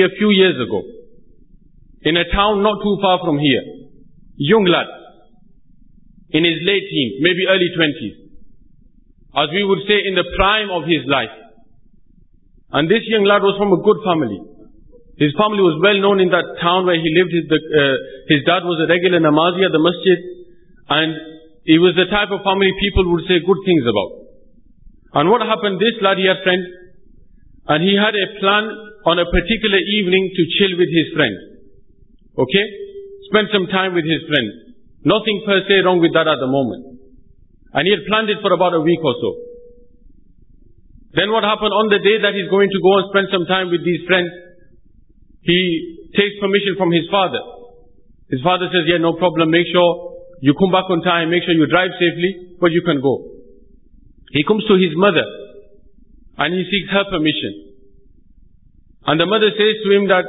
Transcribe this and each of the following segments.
a few years ago in a town not too far from here. Young lad, in his late teens, maybe early 20s, as we would say in the prime of his life. And this young lad was from a good family. His family was well known in that town where he lived. His, uh, his dad was a regular namazi at the masjid and he was the type of family people would say good things about. And what happened, this lad, he had friends and he had a plan on a particular evening to chill with his friend. Okay? Spend some time with his friend. Nothing per se wrong with that at the moment. And he had planned it for about a week or so. Then what happened on the day that he's going to go and spend some time with these friends, he takes permission from his father. His father says, yeah, no problem, make sure you come back on time, make sure you drive safely, but you can go. He comes to his mother and he seeks her permission. And the mother says to him that,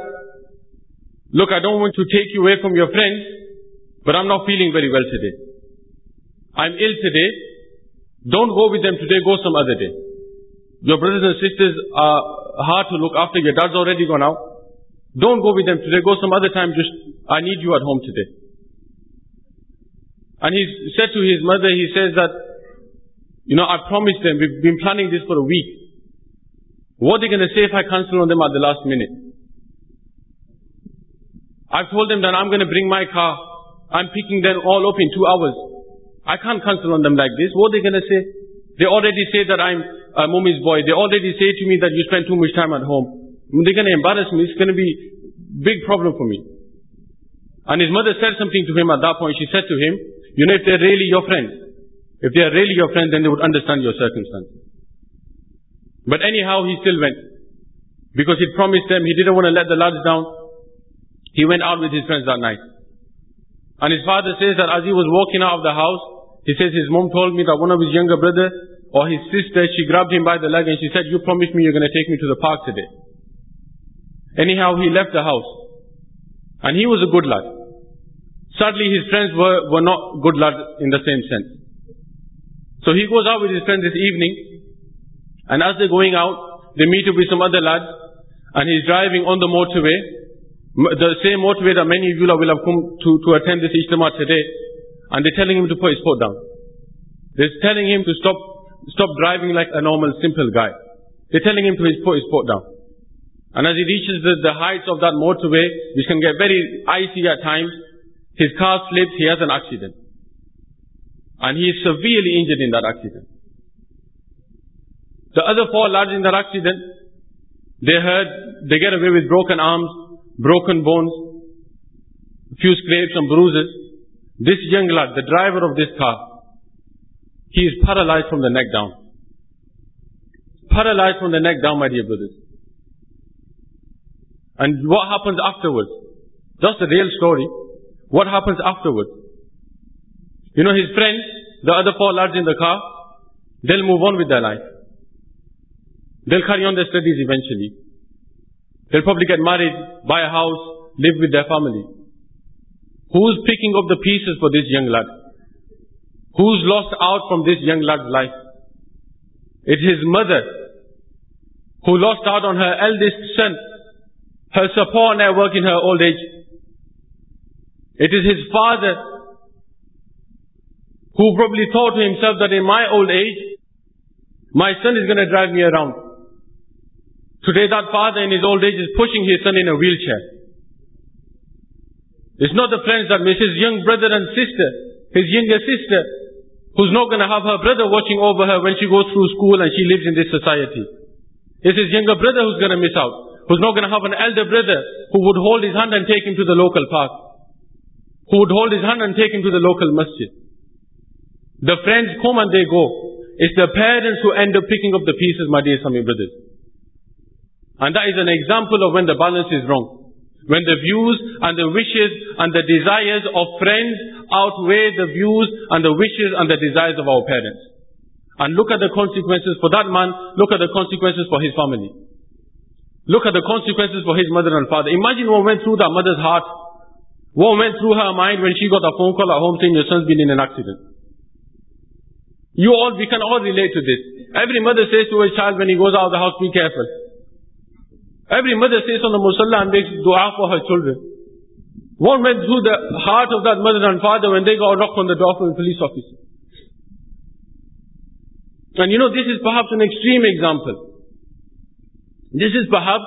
look, I don't want to take you away from your friends, but I'm not feeling very well today. I'm ill today. Don't go with them today, go some other day. Your brothers and sisters are hard to look after. Your dad's already gone out. Don't go with them today, go some other time. Just, I need you at home today. And he said to his mother, he says that, you know, I promised them, we've been planning this for a week. What are they going to say if I cancel on them at the last minute? I've told them that I'm going to bring my car. I'm picking them all up in two hours. I can't cancel on them like this. What are they going to say? They already say that I'm a mommy's boy. They already say to me that you spend too much time at home. They're going to embarrass me. It's going to be big problem for me. And his mother said something to him at that point. She said to him, you know, if they're really your friend, if they're really your friend, then they would understand your circumstances. But anyhow, he still went. Because he promised them, he didn't want to let the lads down. He went out with his friends that night. And his father says that as he was walking out of the house, he says his mom told me that one of his younger brother or his sister, she grabbed him by the leg and she said, you promised me you're going to take me to the park today. Anyhow, he left the house. And he was a good lad. Sadly, his friends were, were not good lads in the same sense. So he goes out with his friends this evening and as they're going out, they meet up with some other lad, and he's driving on the motorway, the same motorway that many of you will have come to, to attend this Ijtima today, and they're telling him to put his foot down. They're telling him to stop, stop driving like a normal, simple guy. They're telling him to put his foot down. And as he reaches the, the heights of that motorway, which can get very icy at times, his car slips, he has an accident. And he is severely injured in that accident. The other four lodged in that accident. They heard they get away with broken arms, broken bones, a few scrapes and bruises. This young lad, the driver of this car, he is paralyzed from the neck down. Paralyzed from the neck down, my dear brothers. And what happens afterwards? That's the real story. What happens afterwards? You know, his friends, the other four lads in the car, they'll move on with their life. They'll carry on their studies eventually. They'll probably get married, buy a house, live with their family. Who's picking up the pieces for this young lad? Who's lost out from this young lad's life? It's his mother who lost out on her eldest son. Her support network in her old age. It is his father who probably thought to himself that in my old age, my son is going to drive me around. Today that father in his old age is pushing his son in a wheelchair. It's not the friends that miss his young brother and sister, his younger sister, who's not going to have her brother watching over her when she goes through school and she lives in this society. It's his younger brother who's going to miss out, who's not going to have an elder brother who would hold his hand and take him to the local park, who would hold his hand and take him to the local masjid. The friends come and they go. It's the parents who end up picking up the pieces, my dear Islami brothers. And that is an example of when the balance is wrong. When the views and the wishes and the desires of friends outweigh the views and the wishes and the desires of our parents. And look at the consequences for that man, look at the consequences for his family. Look at the consequences for his mother and father. Imagine what went through that mother's heart. What went through her mind when she got a phone call at home saying your son's been in an accident. You all, we can all relate to this. Every mother says to her child when he goes out of the house, be careful. Every mother sits on the musalla and makes dua for her children. What went through the heart of that mother and father when they got knocked on the door from a police officer? And you know, this is perhaps an extreme example. This is perhaps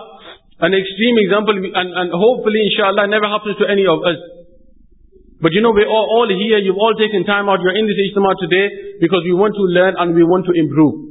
an extreme example and, and hopefully, inshallah, never happens to any of us. But you know, we're all, all here, you've all taken time out, you're in this Ijtima today because we want to learn and we want to improve.